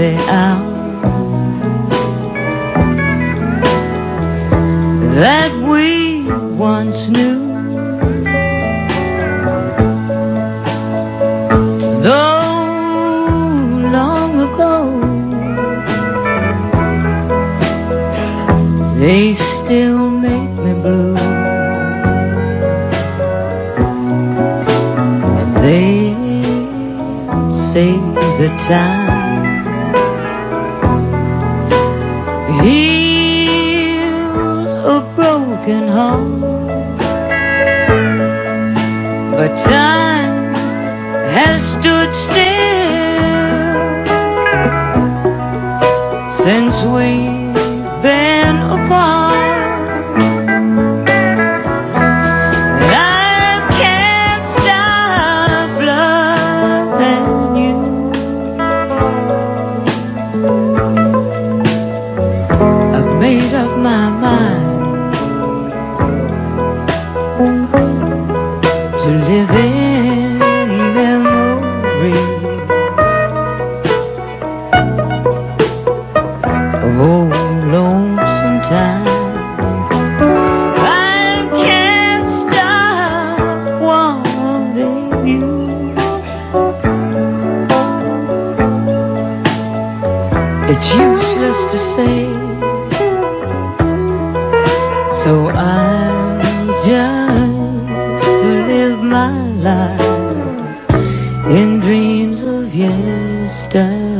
out that we once knew. Though long ago, they still make me blue. And they say the time. Broken heart. But time has stood still since we've been in memory of old lonesome times. I can't stop wanting you. It's useless to say, so I in dreams of yesterday.